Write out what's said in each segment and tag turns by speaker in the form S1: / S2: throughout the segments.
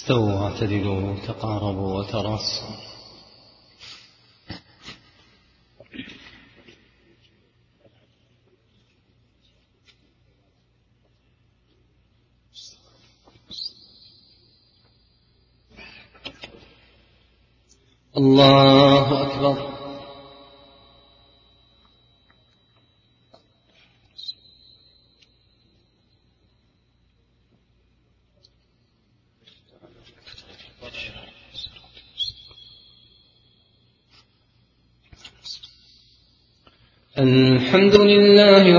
S1: استووا واعتدلوا تقاربوا وتراصوا الله أكبر الحمد لله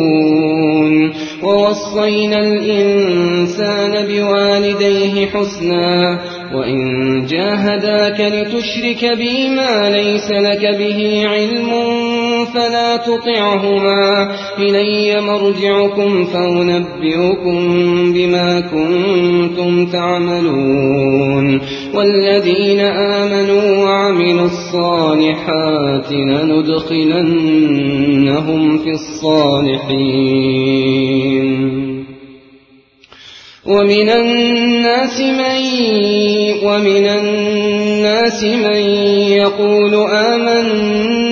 S1: ووصينا الإنسان بوالديه حسنا وإن جاهداك لتشرك بي ما ليس لك به علم. فلا تطعهما. إلي مرجعكم فأنبئكم بما كنتم تعملون. والذين آمنوا وعملوا الصالحات لندخلنهم في الصالحين. ومن الناس من ومن الناس من يقول آمنا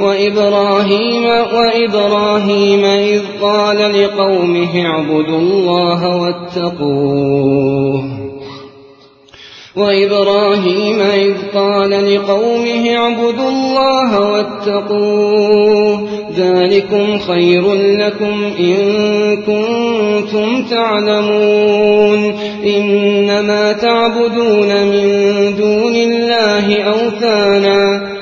S1: وإبراهيم وإبراهيم إذ قال لقومه اعبدوا الله واتقوه. وإبراهيم إذ قال لقومه اعبدوا الله واتقوه. ذلكم خير لكم إن كنتم تعلمون. إنما تعبدون من دون الله أوثانا.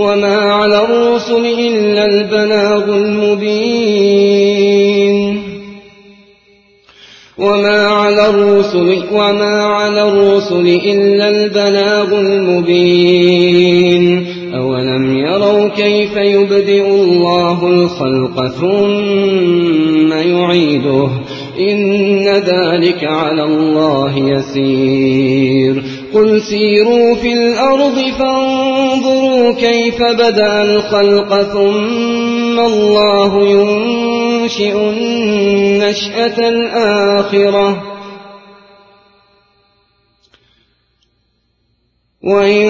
S1: وما على الرسل إلا البلاغ المبين وما على الرسل وما على الرسل إلا البلاغ المبين أولم يروا كيف يبدئ الله الخلق ثم يعيده إن ذلك على الله يسير قل سيروا في الأرض فانظروا كيف بدأ الخلق ثم الله ينشئ النشأة الآخرة. وإن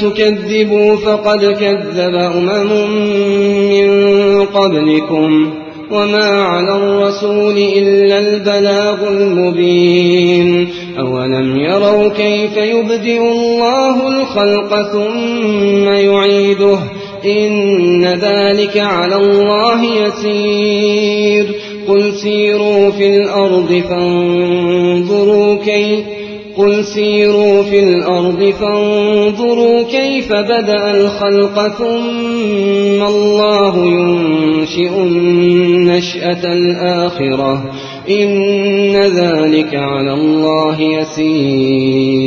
S1: تكذبوا فقد كذب أمم من قبلكم وما على الرسول إلا البلاغ المبين. أولم يروا كيف يبدئ الله الخلق ثم يعيده إن ذلك على الله يسير قل سيروا في الأرض فانظروا كيف قل سيروا في الأرض فانظروا كيف بدأ الخلق ثم الله ينشئ النشأة الآخرة. إن ذلك على الله يسير.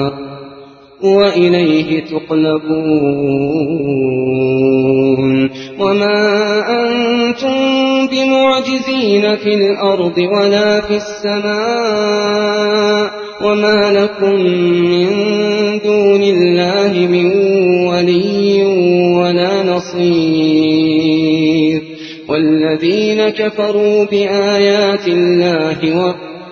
S1: وإليه تقلبون. وما أنتم بمعجزين في الأرض ولا في السماء وما لكم من دون الله من ولي ولا نصير. والذين كفروا بآيات الله و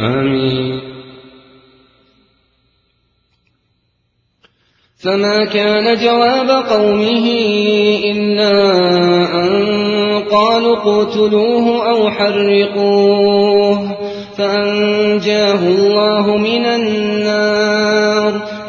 S1: آمين. فما كان جواب قومه إلا أن قالوا اقتلوه أو حرقوه فأنجاه الله من النار.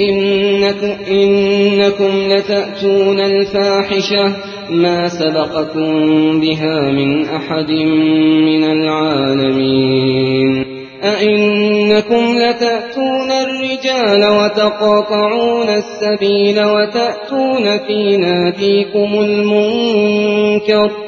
S1: إنكم, إنكم لتأتون الفاحشة ما سبقكم بها من أحد من العالمين. أئنكم لتأتون الرجال وتقاطعون السبيل وتأتون في ناديكم المنكر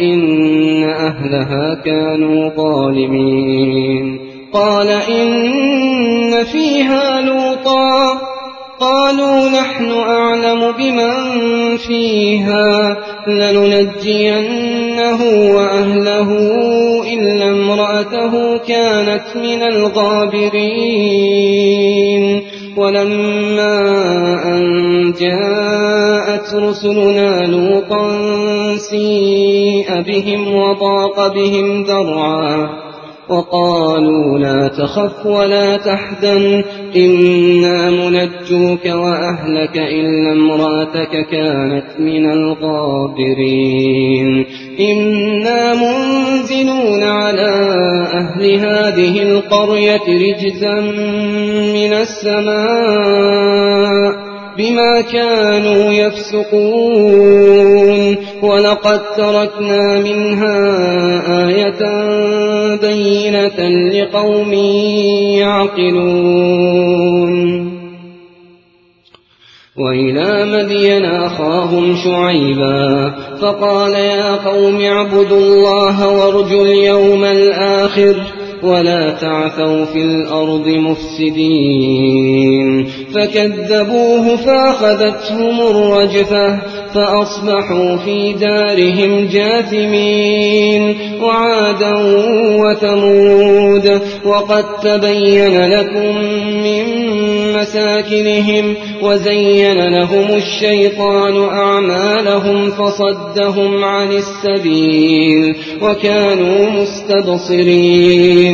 S1: إن أهلها كانوا ظالمين قال إن فيها لوطا قالوا نحن أعلم بمن فيها لننجينه وأهله إلا امرأته كانت من الغابرين ولما أن جاءت رسلنا لوطا سيء بهم وضاق بهم ذرعا وقالوا لا تخف ولا تحزن إنا منجوك وأهلك إلا امرأتك كانت من الغابرين. إنا منزلون على أهل هذه القرية رجزا من السماء. بما كانوا يفسقون. ولقد تركنا منها آية بينة لقوم يعقلون. وإلى مدين أخاهم شعيبا فقال يا قوم اعبدوا الله وارجوا اليوم الآخر ولا تعثوا في الأرض مفسدين فكذبوه فأخذتهم الرجفة فأصبحوا في دارهم جاثمين وعادا وثمود وقد تبين لكم من مساكنهم وزين لهم الشيطان أعمالهم فصدهم عن السبيل وكانوا مستبصرين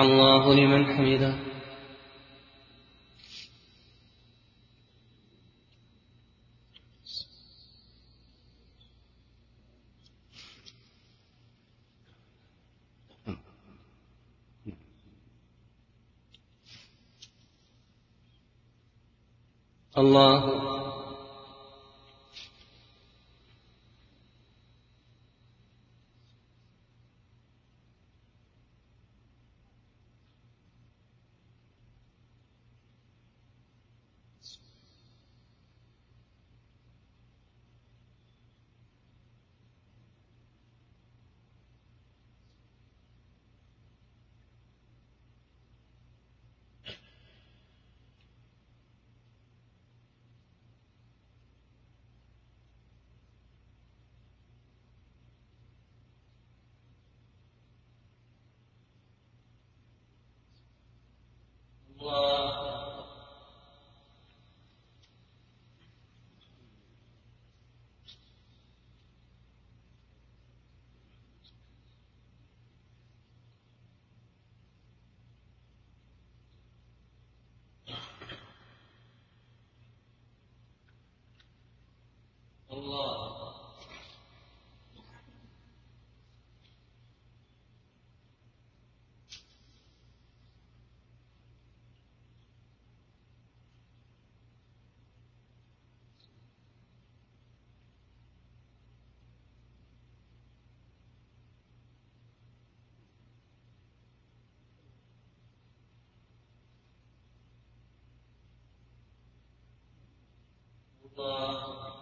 S1: الله لمن حمده. الله 我。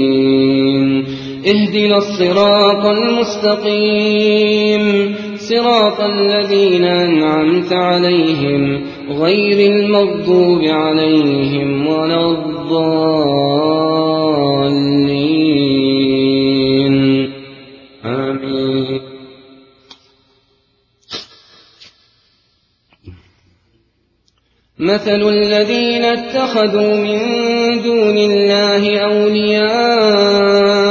S1: اهدنا الصراط المستقيم. صراط الذين أنعمت عليهم غير المغضوب عليهم ولا الضالين. آمين. مثل الذين اتخذوا من دون الله أولياء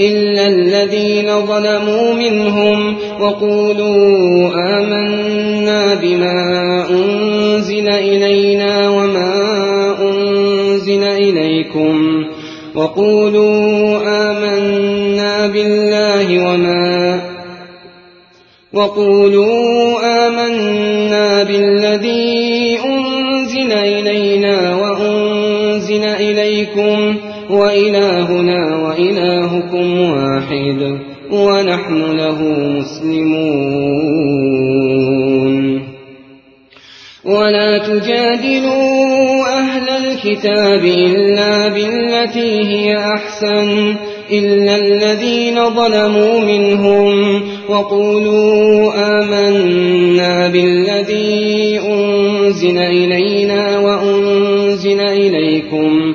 S1: إلا الذين ظلموا منهم وقولوا آمنا بما أنزل إلينا وما أنزل إليكم وقولوا آمنا بالله وما وقولوا آمنا بالذي أنزل إلينا وأنزل إليكم وإلهنا وإلهكم واحد ونحن له مسلمون. ولا تجادلوا أهل الكتاب إلا بالتي هي أحسن إلا الذين ظلموا منهم وقولوا آمنا بالذي أنزل إلينا وأنزل إليكم.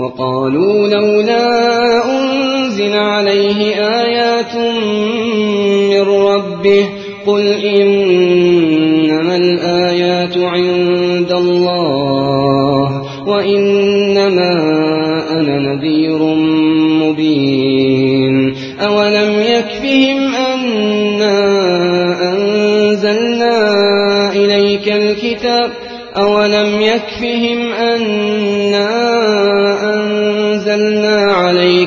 S1: وقالوا لولا أنزل عليه آيات من ربه قل إنما الآيات عند الله وإنما أنا نذير مبين أولم يكفهم أنا أنزلنا إليك الكتاب أولم يكفهم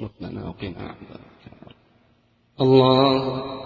S2: ربنا وقنا عذابك
S1: الله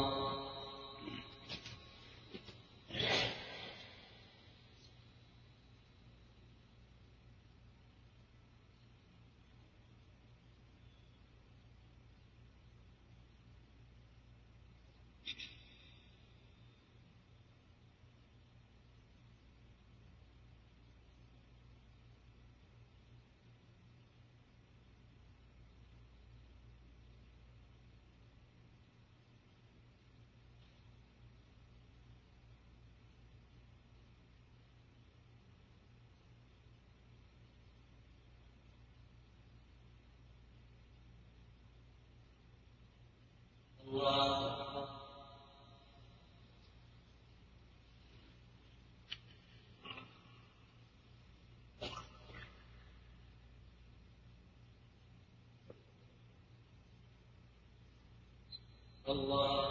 S1: الله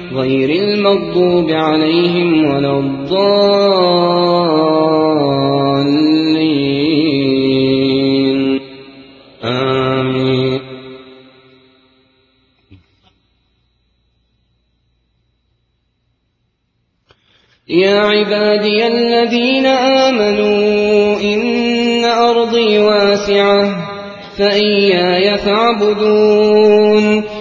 S1: غير المغضوب عليهم ولا الضالين. آمين. يا عبادي الذين آمنوا إن أرضي واسعة فإياي فاعبدون.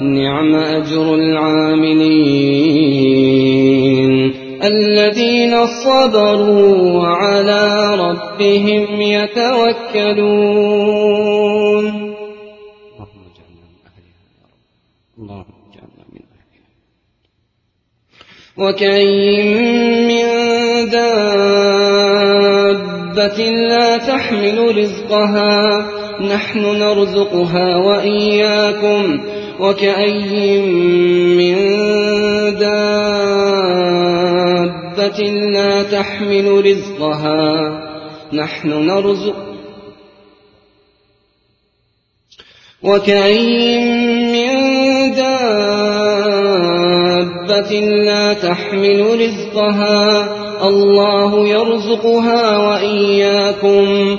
S1: نعم أجر العاملين الذين صبروا وعلى ربهم يتوكلون.
S2: اللهم اجعلنا من أهلها يا رب. اللهم اجعلنا من أهلها.
S1: وكأين من دابة لا تحمل رزقها. نحن نرزقها وإياكم. وكأين من دابة لا تحمل رزقها. نحن نرزق وكأين من دابة لا تحمل رزقها. الله يرزقها وإياكم.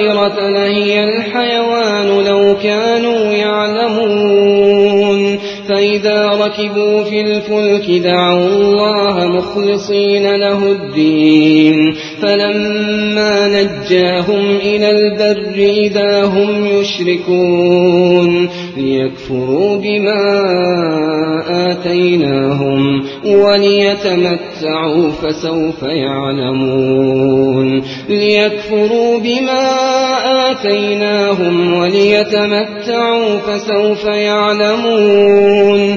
S1: الآخرة لهي الحيوان لو كانوا ركبوا ركبوا في الفلك دعوا الله مخلصين له الدين فلما نجاهم إلى البر إذا هم يشركون ليكفروا بما آتيناهم وليتمتعوا فسوف يعلمون ليكفروا بما آتيناهم وليتمتعوا فسوف يعلمون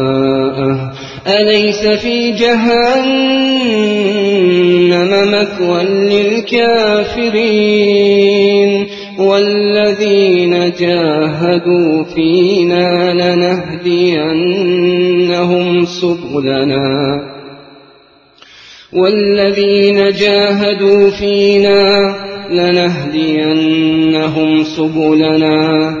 S1: أليس في جهنم مثوى للكافرين والذين جاهدوا فينا لنهدينهم سبلنا والذين جاهدوا فينا لنهدينهم سبلنا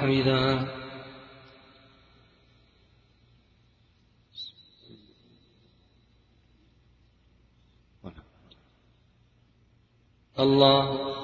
S1: حمده الله.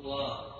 S1: الله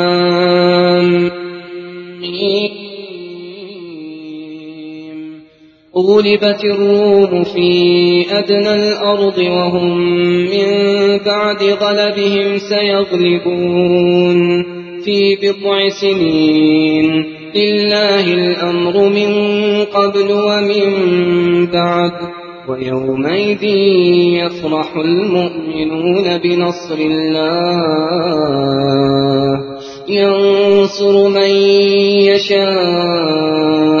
S1: غلبت الروم في أدنى الأرض وهم من بعد غلبهم سيغلبون في بضع سنين لله الأمر من قبل ومن بعد ويومئذ يفرح المؤمنون بنصر الله ينصر من يشاء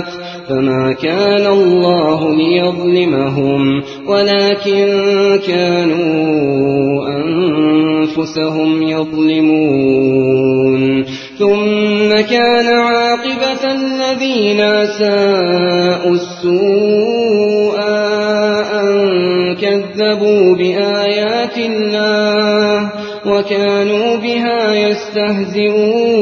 S1: فما كان الله ليظلمهم ولكن كانوا أنفسهم يظلمون. ثم كان عاقبة الذين ساءوا السوء أن كذبوا بآيات الله وكانوا بها يستهزئون.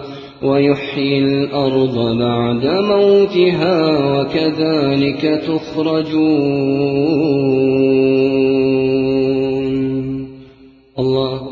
S1: ويحيي الأرض بعد موتها وكذلك تخرجون الله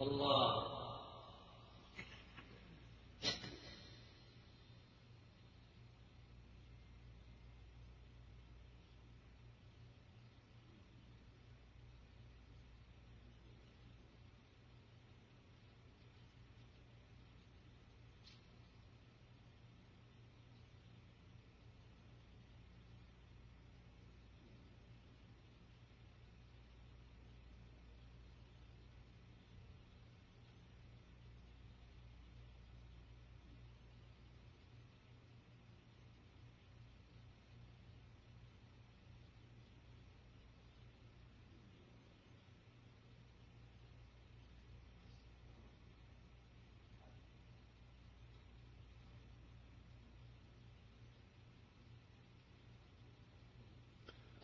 S1: الله.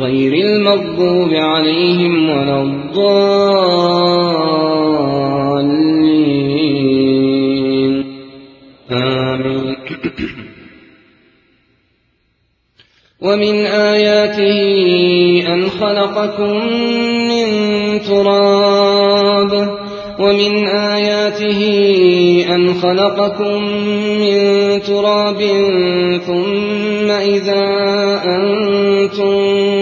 S1: غير المغضوب عليهم ولا الضالين. ومن آياته أن خلقكم من تراب. ومن آياته أن خلقكم من تراب. ثم إذا أنتم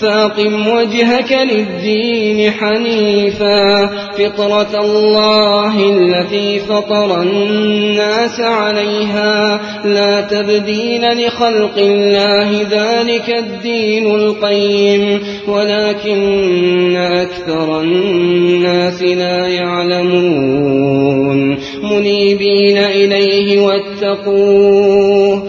S1: فاقم وجهك للدين حنيفا. فطرة الله التي فطر الناس عليها. لا تبدين لخلق الله ذلك الدين القيم. ولكن أكثر الناس لا يعلمون. منيبين إليه واتقوه.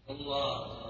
S1: الله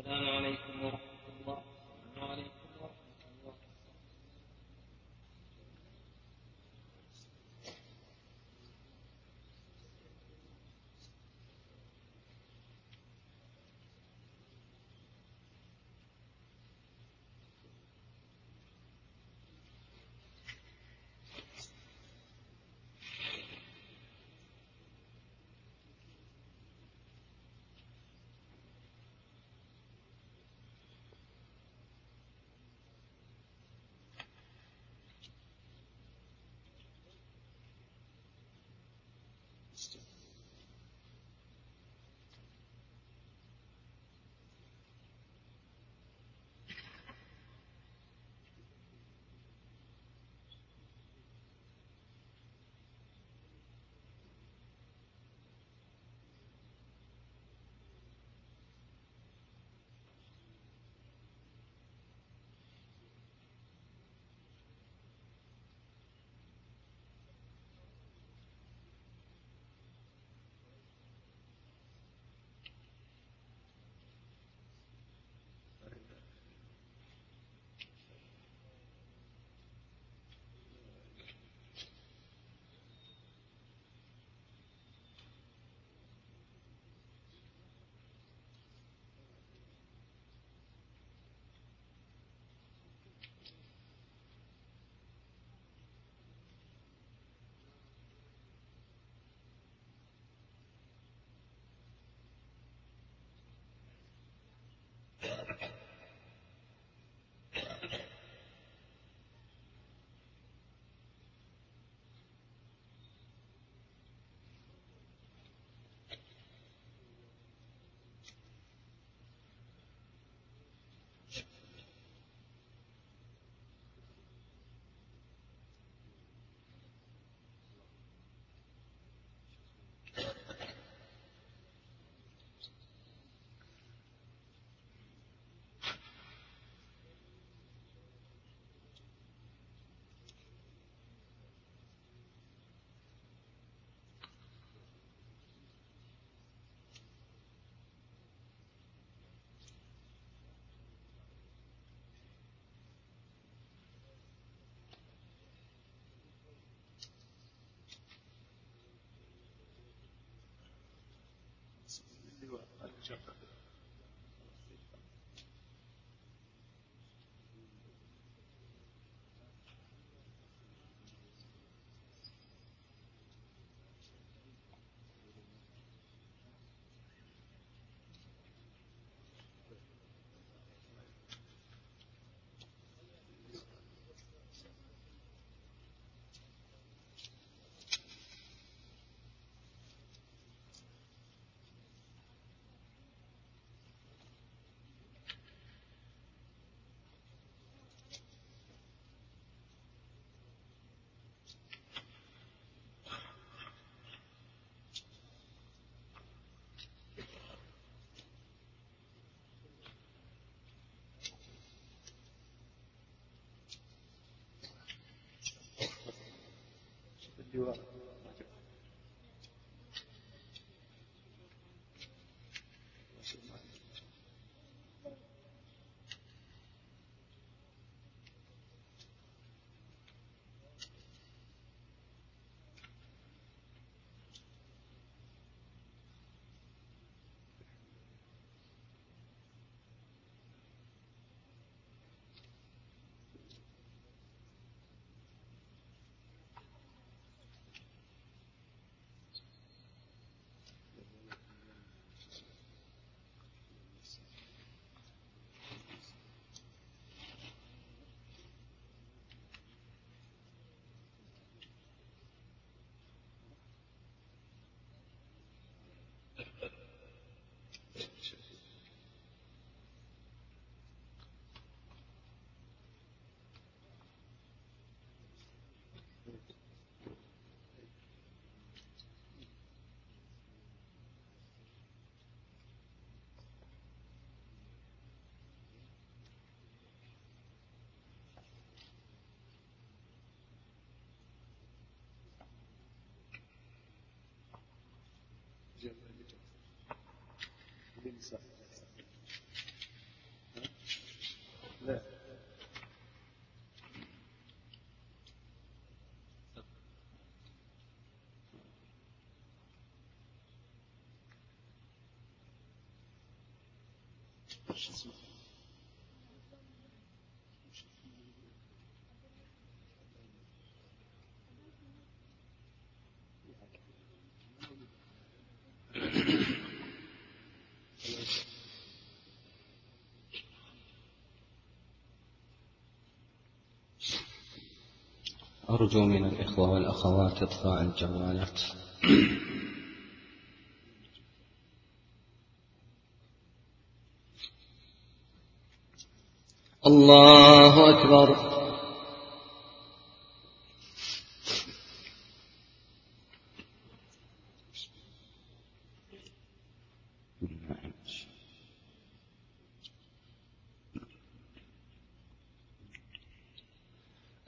S1: الله السلام عليكم ورحمة digo, al escuchar Europe Besitzer.
S2: أرجو من الإخوة والأخوات إطفاء الجوالات.
S1: الله أكبر.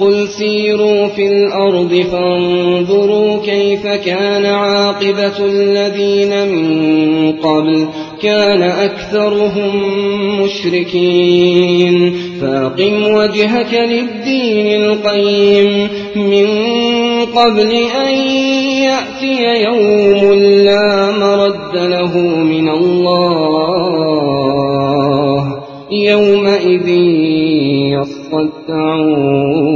S1: قل سيروا في الأرض فانظروا كيف كان عاقبة الذين من قبل كان أكثرهم مشركين فاقم وجهك للدين القيم من قبل أن يأتي يوم لا مرد له من الله يومئذ يصدعون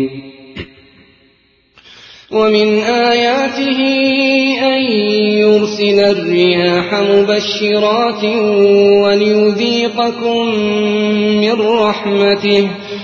S1: ومن آياته أن يرسل الرياح مبشرات وليذيقكم من رحمته.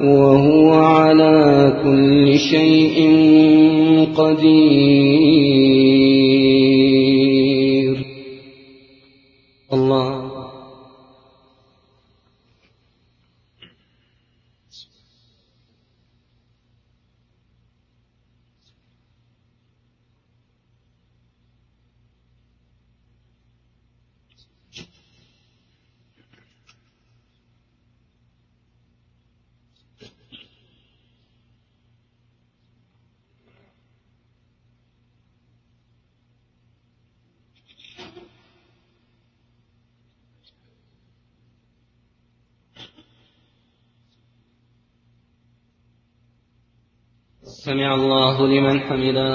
S1: وهو على كل شيء قدير الله سمع الله لمن حمده.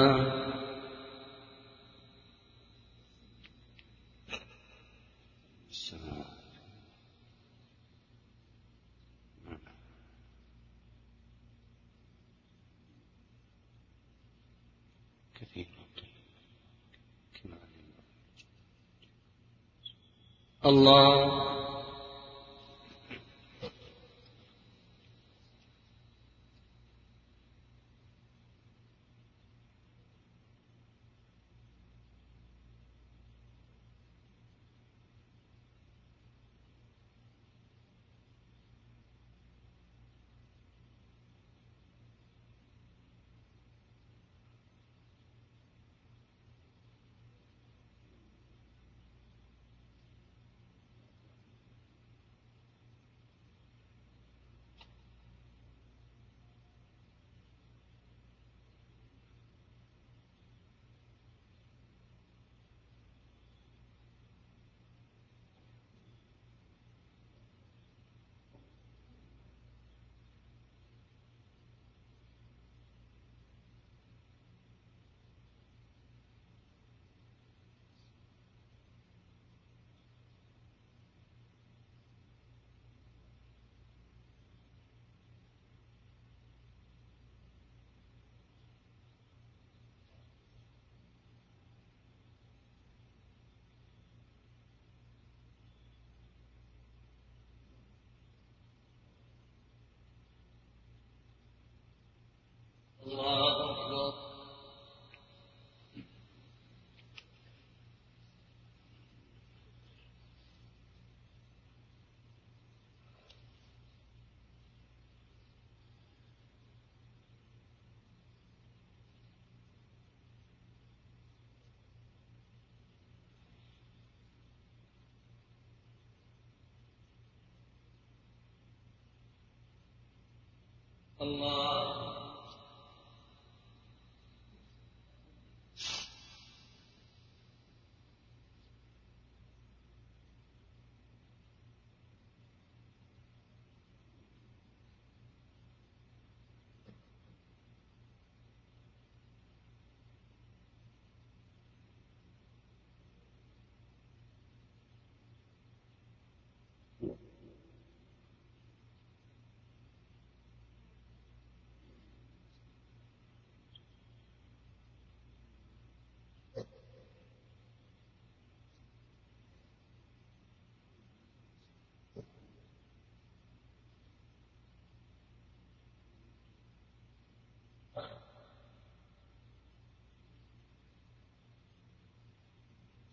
S1: الله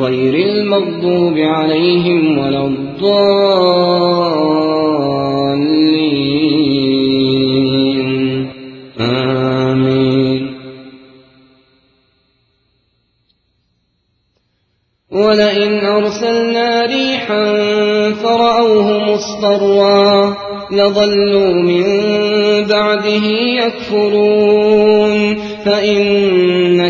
S1: غير المغضوب عليهم ولا الضالين. آمين. ولئن أرسلنا ريحا فرأوه مصطرا لظلوا من بعده يكفرون.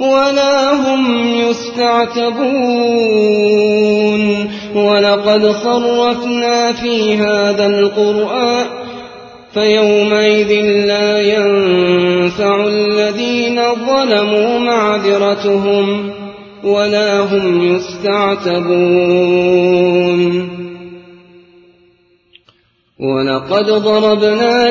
S1: ولا هم يستعتبون ولقد صرفنا في هذا القرآن فيومئذ لا ينفع الذين ظلموا معذرتهم ولا هم يستعتبون ولقد ضربنا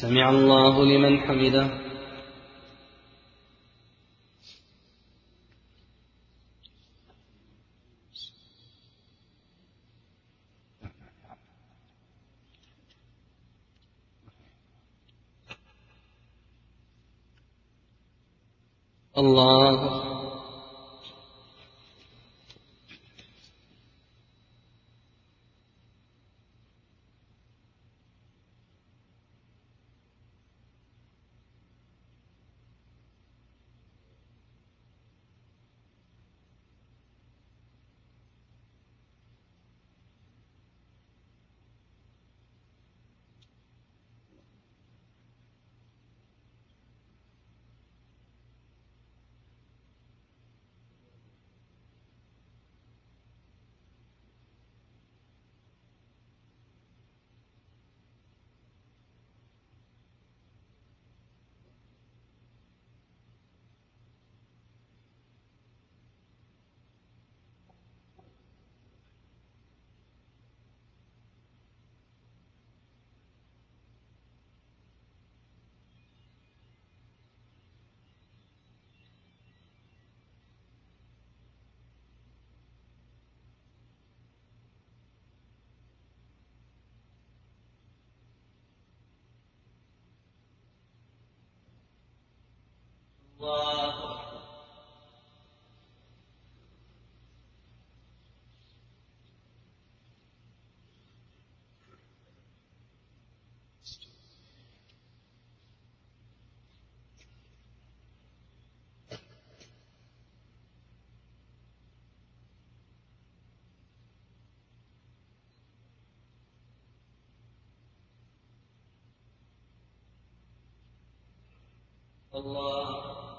S1: سمع الله لمن حمده. الله.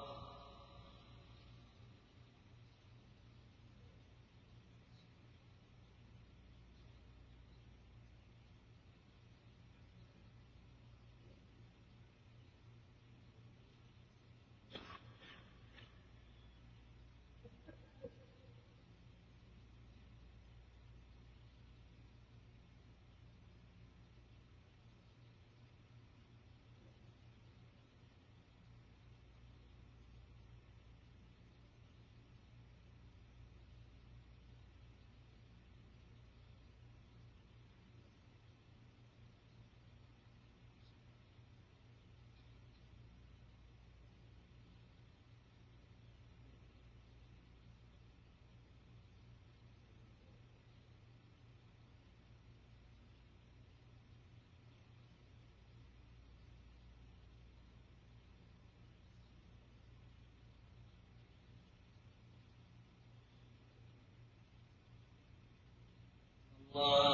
S1: الله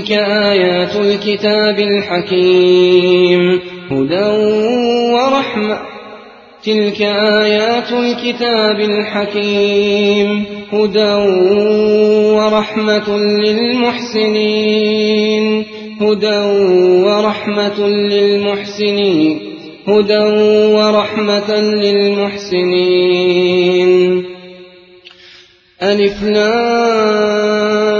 S1: تلك آيات الكتاب الحكيم. هدى ورحمة. تلك آيات الكتاب الحكيم. هدى ورحمة للمحسنين. هدى ورحمة للمحسنين. هدى ورحمة للمحسنين. ألف لام.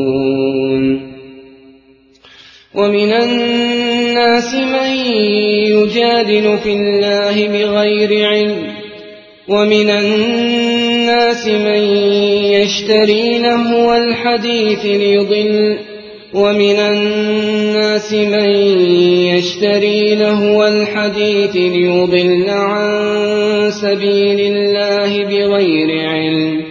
S1: ومن الناس من يجادل في الله بغير علم ومن الناس من يشتري لهو الحديث ليضل ومن الناس من يشتري لهو الحديث ليضل عن سبيل الله بغير علم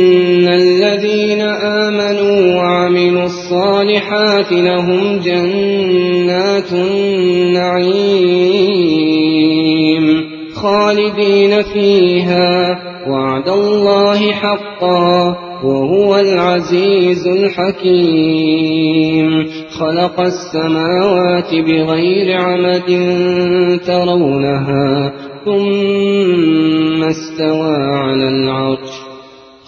S1: الصالحات لهم جنات النعيم خالدين فيها وعد الله حقا وهو العزيز الحكيم. خلق السماوات بغير عمد ترونها ثم استوى على العرش.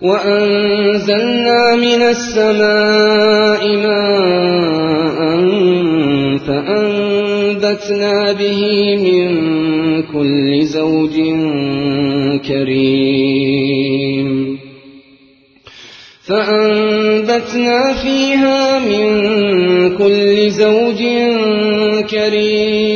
S1: وأنزلنا من السماء ماء فأنبتنا به من كل زوج كريم فأنبتنا فيها من كل زوج كريم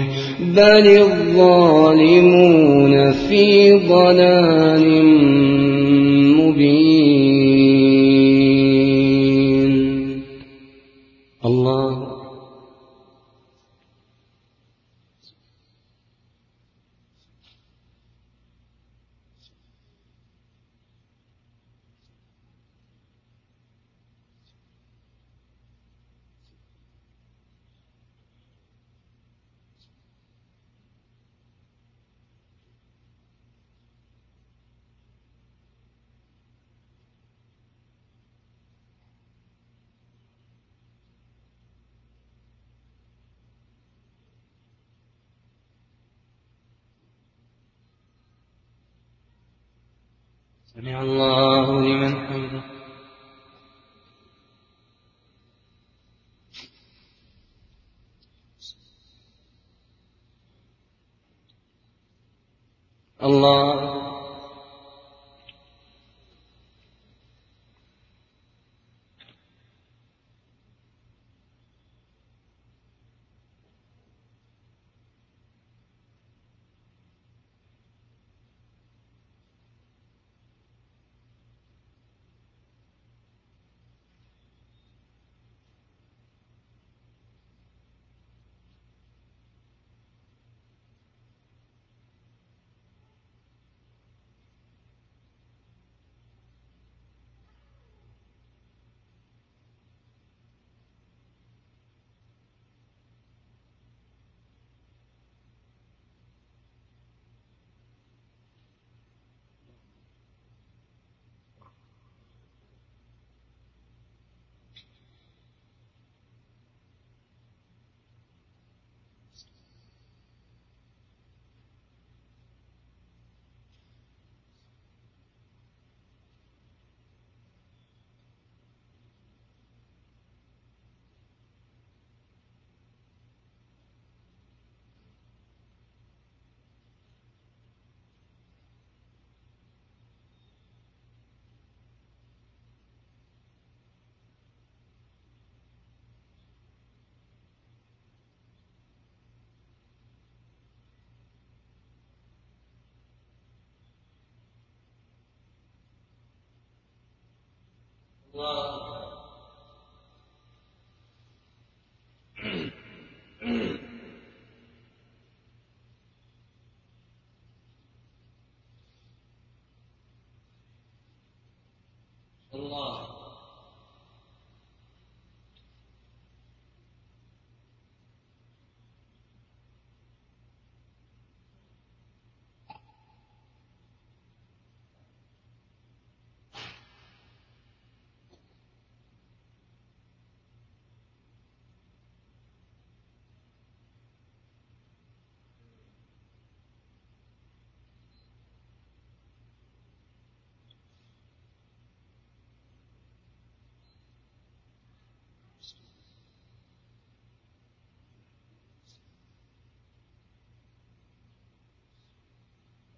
S1: بل الظالمون في ضلال مبين Well,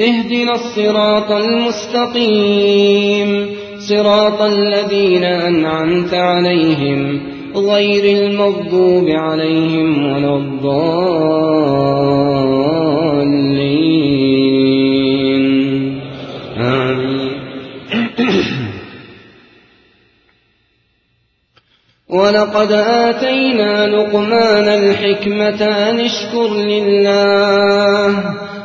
S1: اهدنا الصراط المستقيم. صراط الذين أنعمت عليهم غير المغضوب عليهم ولا الضالين. آمين. ولقد آتينا لقمان الحكمة أن اشكر لله.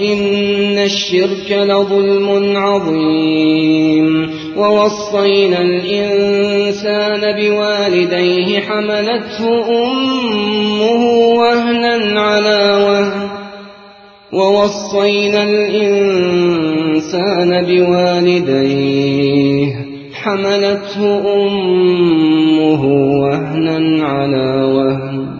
S1: إن الشرك لظلم عظيم ووصينا الإنسان بوالديه حملته أمه وهنا على وهن ووصينا الإنسان بوالديه حملته أمه وهنا على وهن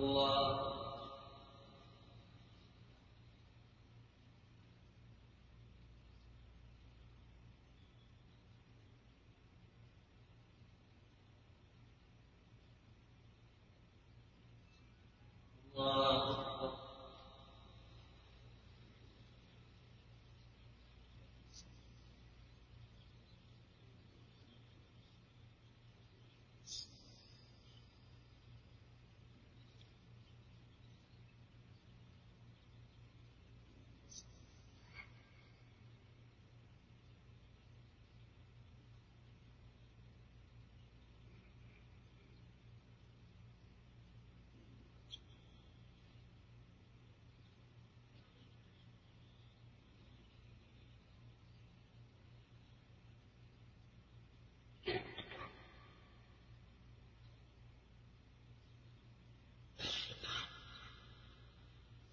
S3: الله الله أكبر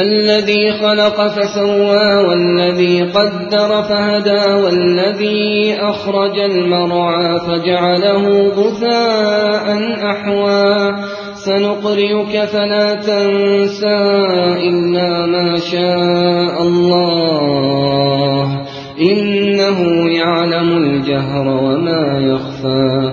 S1: الذي خلق فسوى والذي قدر فهدى والذي أخرج المرعى فجعله غثاء أحوى. سنقرئك فلا تنسى إلا ما شاء الله. إنه يعلم الجهر وما يخفى.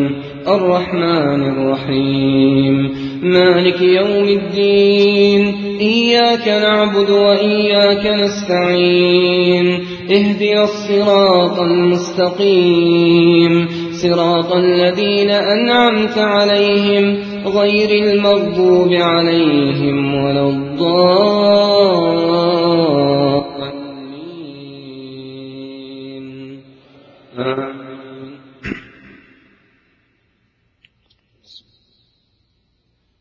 S1: الرحمن الرحيم. مالك يوم الدين. إياك نعبد وإياك نستعين. اهدنا الصراط المستقيم. صراط الذين أنعمت عليهم غير المغضوب عليهم ولا الضالين.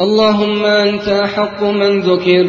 S1: اللهم أنت أحق من ذكر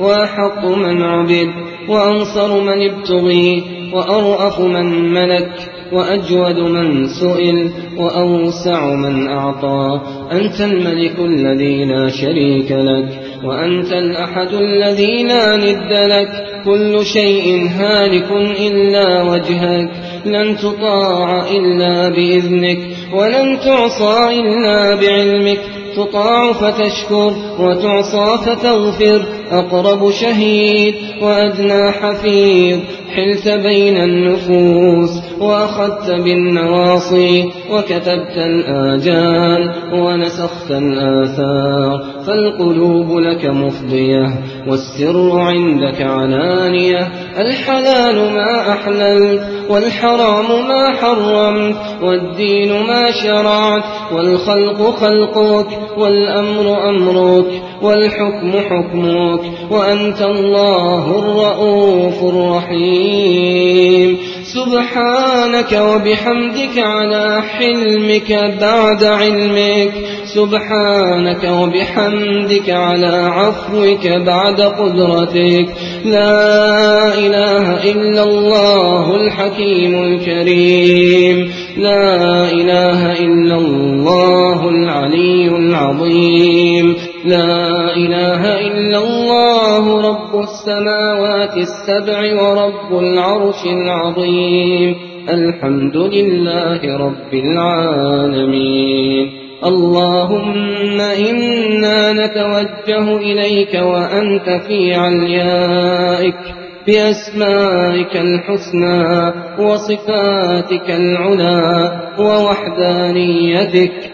S1: وأحق من عبد وأنصر من ابتغي وأرأف من ملك وأجود من سئل وأوسع من أعطى أنت الملك الذي لا شريك لك وأنت الأحد الذي لا ند لك كل شيء هالك إلا وجهك لن تطاع إلا بإذنك ولن تعصى إلا بعلمك تطاع فتشكر وتعصى فتغفر أقرب شهيد وأدنى حفيظ. حلت بين النفوس وأخذت بالنواصي وكتبت الآجال ونسخت الآثار. فالقلوب لك مفضية والسر عندك علانية. الحلال ما أحللت والحرام ما حرمت والدين ما شرعت والخلق خلقك والأمر أمرك والحكم حكمك وأنت الله الرؤوف الرحيم. سبحانك وبحمدك على حلمك بعد علمك. سبحانك وبحمدك على عفوك بعد قدرتك. لا إله إلا الله الحكيم الكريم. لا إله إلا الله العلي العظيم. لا إله إلا الله رب السماوات السبع ورب العرش العظيم. الحمد لله رب العالمين. اللهم إنا نتوجه إليك وأنت في عليائك بأسمائك الحسنى وصفاتك العلى ووحدانيتك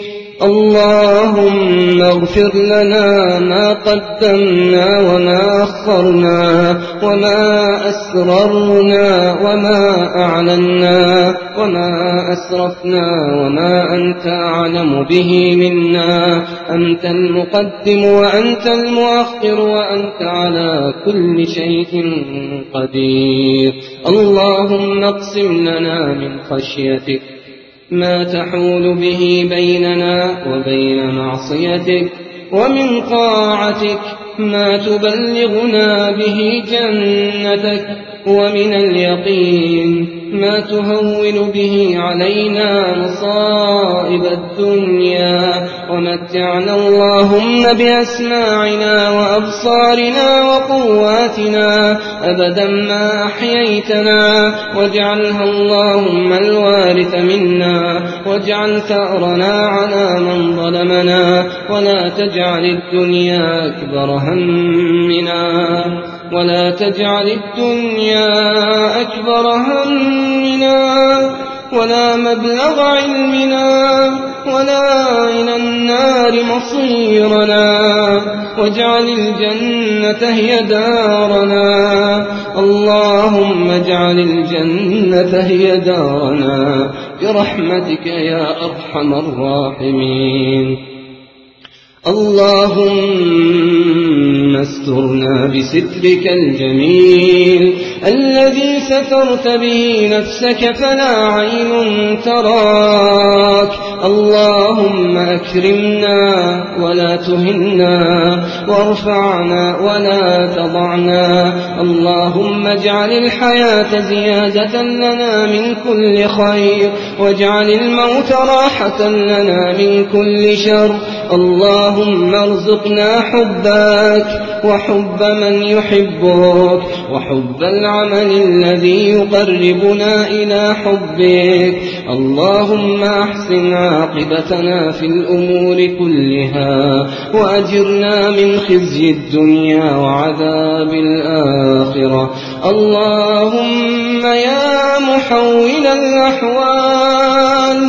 S1: اللهم اغفر لنا ما قدمنا وما أخرنا وما أسررنا وما أعلنا وما أسرفنا وما أنت أعلم به منا. أنت المقدم وأنت المؤخر وأنت على كل شيء قدير. اللهم اقسم لنا من خشيتك ما تحول به بيننا وبين معصيتك ومن طاعتك ما تبلغنا به جنتك. ومن اليقين ما تهون به علينا مصائب الدنيا ومتعنا اللهم بأسماعنا وأبصارنا وقواتنا أبدا ما أحييتنا واجعلها اللهم الوارث منا واجعل ثأرنا على من ظلمنا ولا تجعل الدنيا أكبر همنا ولا تجعل الدنيا أكبر همنا ولا مبلغ علمنا ولا إلى النار مصيرنا واجعل الجنة هي دارنا اللهم اجعل الجنة هي دارنا برحمتك يا أرحم الراحمين اللهم استرنا بسترك الجميل الذي سترت به نفسك فلا عين تراك اللهم أكرمنا ولا تهنا وارفعنا ولا تضعنا اللهم اجعل الحياة زيادة لنا من كل خير واجعل الموت راحة لنا من كل شر اللهم ارزقنا حبك وحب من يحبك وحب العمل الذي يقربنا إلى حبك. اللهم أحسن عاقبتنا في الأمور كلها وأجرنا من خزي الدنيا وعذاب الآخرة. اللهم يا محول الأحوال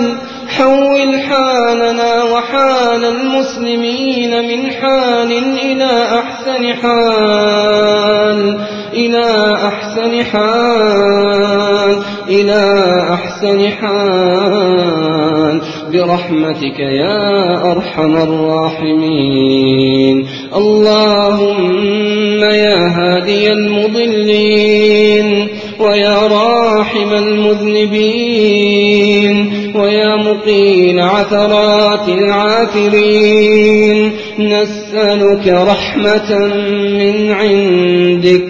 S1: حول حالنا وحال المسلمين من حال إلى أحسن حال إلى أحسن حال إلى أحسن حال. برحمتك يا أرحم الراحمين. اللهم يا هادي المضلين ويا راحم المذنبين. ويا مقيل عثرات العاثرين نسألك رحمة من عندك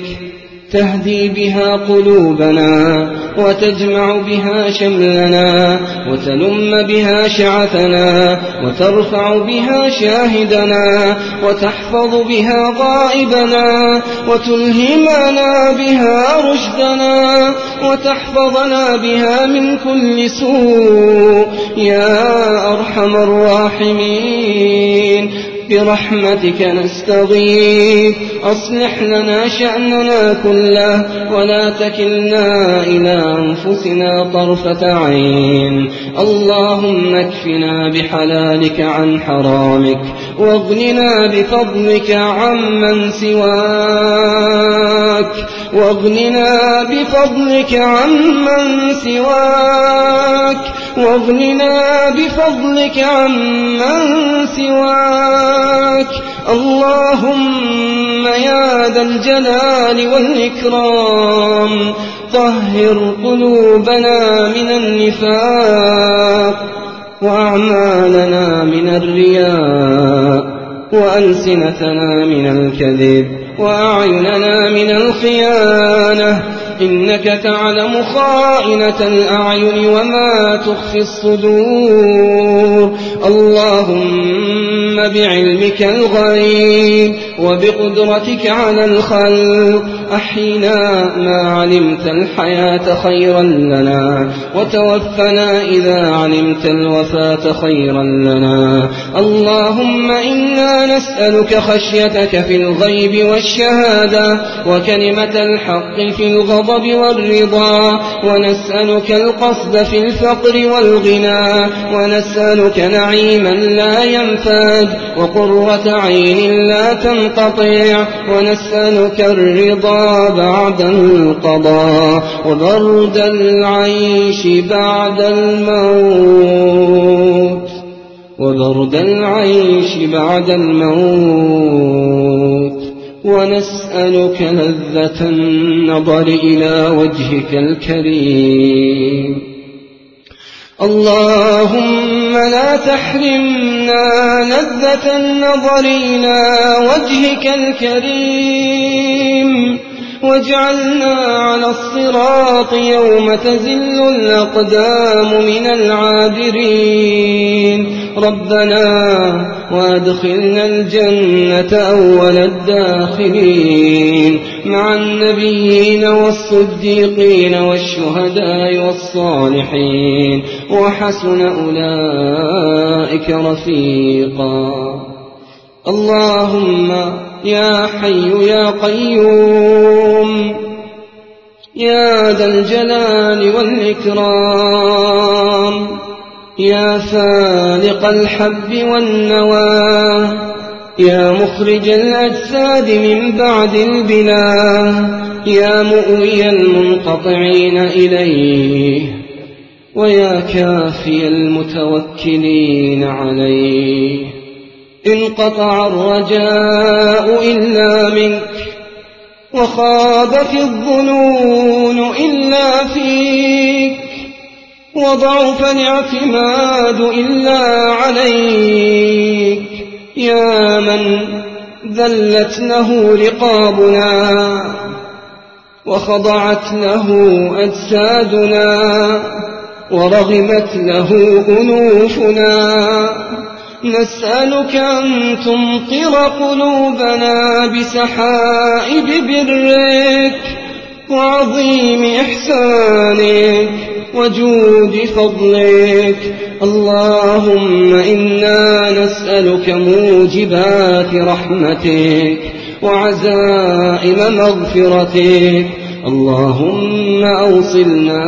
S1: تهدي بها قلوبنا وتجمع بها شملنا وتلم بها شعثنا وترفع بها شاهدنا وتحفظ بها غائبنا وتلهمنا بها رشدنا وتحفظنا بها من كل سوء. يا أرحم الراحمين. برحمتك نستغيث. أصلح لنا شأننا كله ولا تكلنا إلى أنفسنا طرفة عين. اللهم اكفنا بحلالك عن حرامك واغننا بفضلك عمن سواك. واغننا بفضلك عمن سواك. واغننا بفضلك عمن سواك. اللهم يا ذا الجلال والإكرام طهر قلوبنا من النفاق وأعمالنا من الرياء وألسنتنا من الكذب وأعيننا من الخيانة. إنك تعلم خائنة الأعين وما تخفي الصدور. اللهم بعلمك الغيب. وبقدرتك على الخلق أحينا ما علمت الحياة خيرا لنا وتوفنا إذا علمت الوفاة خيرا لنا. اللهم إنا نسألك خشيتك في الغيب والشهادة وكلمة الحق في الغضب والرضا ونسألك القصد في الفقر والغنى ونسألك نعيما لا ينفاد وقرة عين لا تنقطع ونسألك الرضا بعد القضاء وبرد العيش بعد الموت وبرد العيش بعد الموت ونسألك لذة النظر إلى وجهك الكريم اللهم لا تحرمنا لذة النظر إلى وجهك الكريم. واجعلنا على الصراط يوم تزل الأقدام من العابرين. ربنا وادخلنا الجنة أول الداخلين. مع النبيين والصديقين والشهداء والصالحين. وحسن أولئك رفيقا. اللهم يا حي يا قيوم يا ذا الجلال والإكرام يا فالق الحب والنوى يا مخرج الأجساد من بعد البلا يا مؤوي المنقطعين إليه ويا كافي المتوكلين عليه انقطع الرجاء إلا منك وخابت الظنون إلا فيك وضعف الاعتماد إلا عليك يا من ذلت له رقابنا وخضعت له أجسادنا ورغمت له أنوفنا نسألك أن تمطر قلوبنا بسحائب برك وعظيم إحسانك وجود فضلك. اللهم إنا نسألك موجبات رحمتك وعزائم مغفرتك. اللهم أوصلنا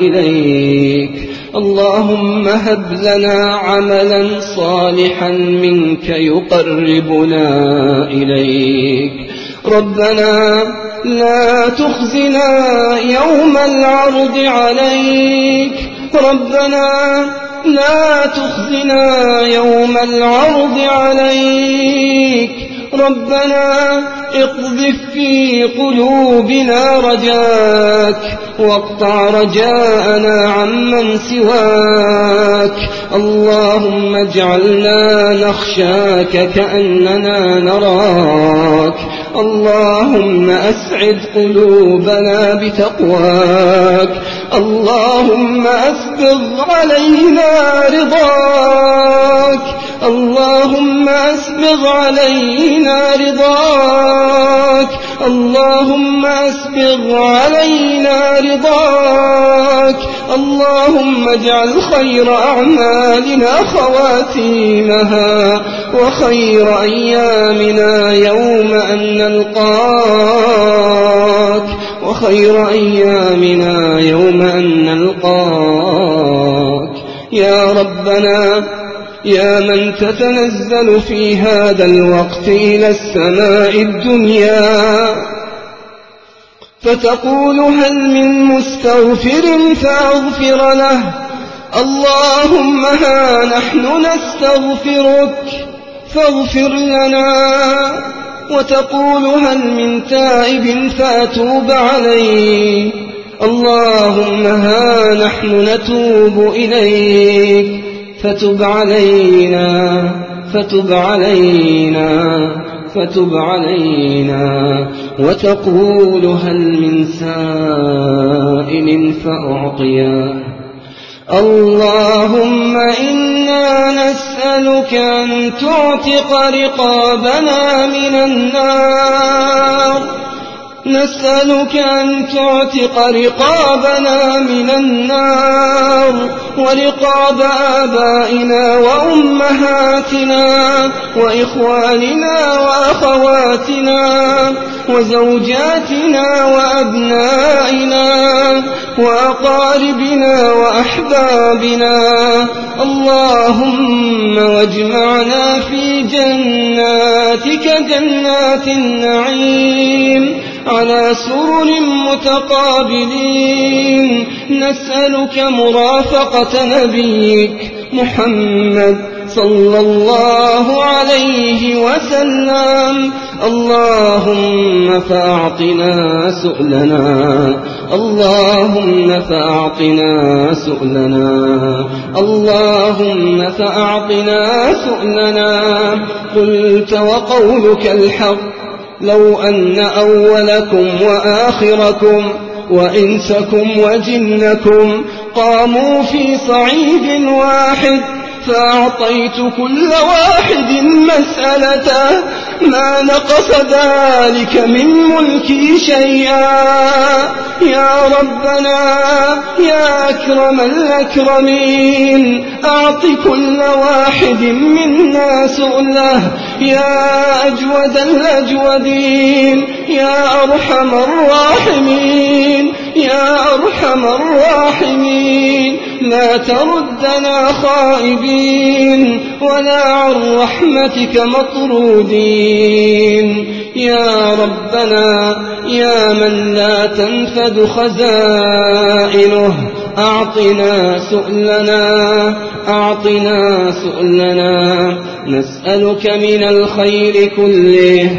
S1: إليك. اللهم هب لنا عملا صالحا منك يقربنا إليك. ربنا لا تخزنا يوم العرض عليك. ربنا لا تخزنا يوم العرض عليك. ربنا اقذف في قلوبنا رجاك واقطع رجاءنا عمن سواك. اللهم اجعلنا نخشاك كأننا نراك. اللهم أسعد قلوبنا بتقواك. اللهم أسبغ علينا رضاك. اللهم أسبغ علينا رضاك. اللهم أسبغ علينا رضاك. اللهم اجعل خير أعمالنا خواتيمها وخير أيامنا يوم أن نلقاك. وخير أيامنا يوم أن نلقاك. يا ربنا يا من تتنزل في هذا الوقت إلى السماء الدنيا فتقول هل من مستغفر فأغفر له؟ اللهم ها نحن نستغفرك فاغفر لنا. وتقول هل من تائب فأتوب عليه اللهم ها نحن نتوب إليك. فتب علينا فتب علينا فتب علينا. وتقول هل من سائل فأعطيه اللهم إنا نسألك أن تعتق رقابنا من النار. نسألك أن تعتق رقابنا من النار ورقاب آبائنا وأمهاتنا وإخواننا وأخواتنا وزوجاتنا وأبنائنا وأقاربنا وأحبابنا. اللهم واجمعنا في جناتك جنات النعيم. على سرر متقابلين. نسألك مرافقة نبيك محمد صلى الله عليه وسلم. اللهم فأعطنا سؤلنا. اللهم فأعطنا سؤلنا. اللهم فأعطنا سؤلنا. قلت وقولك الحق. لو أن أولكم وآخركم وإنسكم وجنكم قاموا في صعيد واحد فأعطيت كل واحد مسألته ما نقص ذلك من ملكي شيئا. يا ربنا يا أكرم الأكرمين أعط كل واحد منا سؤله. يا أجود الأجودين يا أرحم الراحمين يا أرحم الراحمين. لا تردنا خائبين. ولا عن رحمتك مطرودين. يا ربنا يا من لا تنفد خزائنه أعطنا سؤلنا أعطنا سؤلنا. نسألك من الخير كله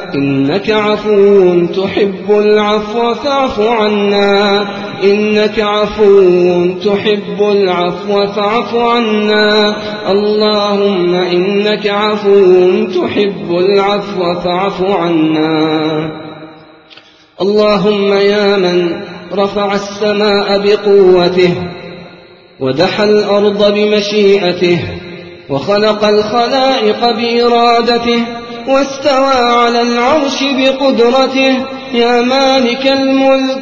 S1: إنك عفو تحب العفو فاعف عنا. إنك عفو تحب العفو فاعف عنا. اللهم إنك عفو تحب العفو فاعف عنا. اللهم يا من رفع السماء بقوته ودحى الأرض بمشيئته وخلق الخلائق بإرادته واستوى على العرش بقدرته. يا مالك الملك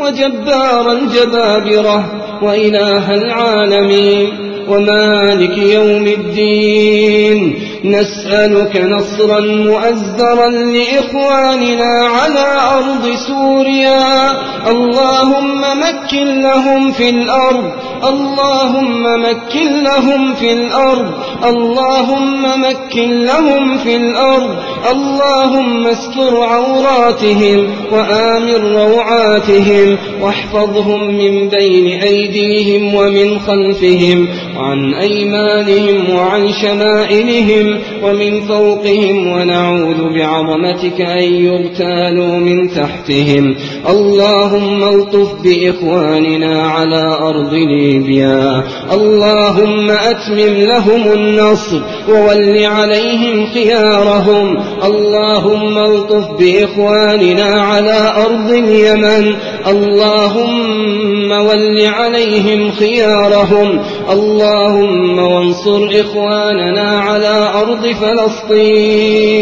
S1: وجبار الجبابرة وإله العالمين. ومالك يوم الدين. نسألك نصرا مؤزرا لإخواننا على أرض سوريا. اللهم مكن لهم في الأرض. اللهم مكن لهم في الأرض. اللهم مكن لهم في الأرض. اللهم استر عوراتهم وآمن روعاتهم واحفظهم من بين أيديهم ومن خلفهم. وعن أيمانهم وعن شمائلهم ومن فوقهم ونعوذ بعظمتك أن يغتالوا من تحتهم اللهم الطف بإخواننا على أرض ليبيا. اللهم أتمم لهم النصر وول عليهم خيارهم. اللهم الطف بإخواننا على أرض اليمن. اللهم ول عليهم خيارهم. اللهم وانصر إخواننا على أرض فلسطين.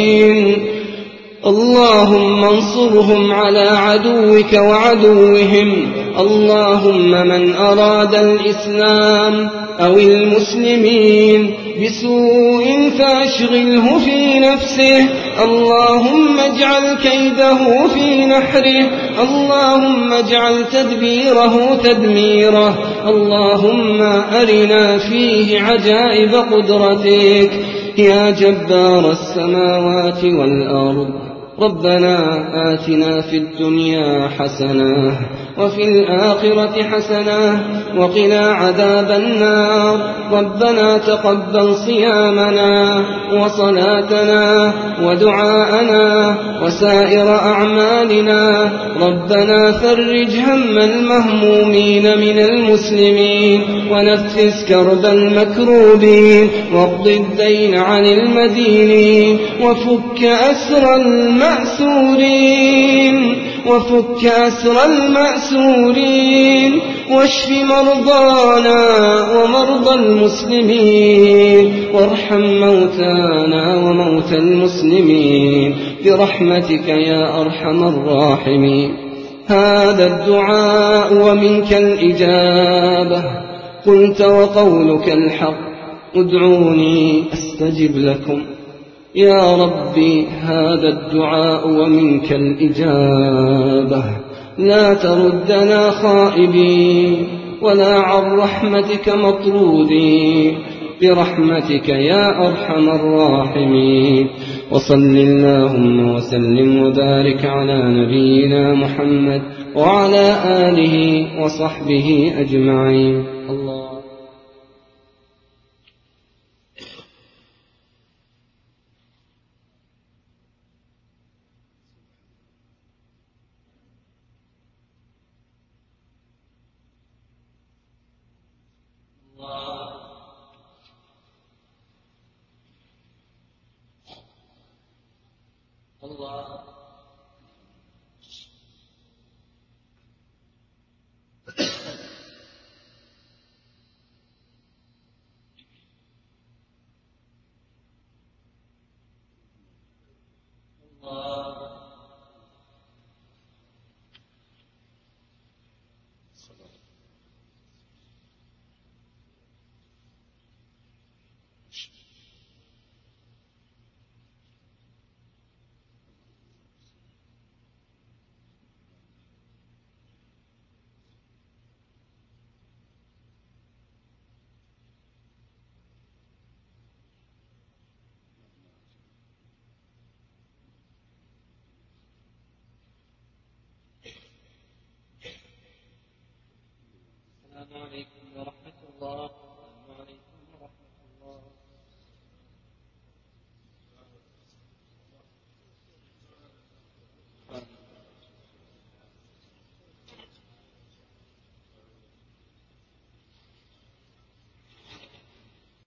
S1: اللهم انصرهم على عدوك وعدوهم. اللهم من أراد الإسلام أو المسلمين بسوء فأشغله في نفسه. اللهم اجعل كيده في نحره. اللهم اجعل تدبيره تدميره. اللهم أرنا فيه عجائب قدرتك. يا جبار السماوات والأرض. ربنا آتنا في الدنيا حسنة وفي الآخرة حسنة وقنا عذاب النار. ربنا تقبل صيامنا وصلاتنا ودعاءنا وسائر أعمالنا. ربنا فرج هم المهمومين من المسلمين ونفس كرب المكروبين. واقض الدين عن المدينين وفك أسر المأسورين. وفك أسر المأسورين واشف مرضانا ومرضى المسلمين وارحم موتانا وموتى المسلمين برحمتك يا أرحم الراحمين. هذا الدعاء ومنك الإجابة. قلت وقولك الحق. ادعوني أستجب لكم. يا ربي هذا الدعاء ومنك الإجابة. لا تردنا خائبين ولا عن رحمتك مطرودين برحمتك يا أرحم الراحمين. وصل اللهم وسلم وبارك على نبينا محمد وعلى آله وصحبه أجمعين. الله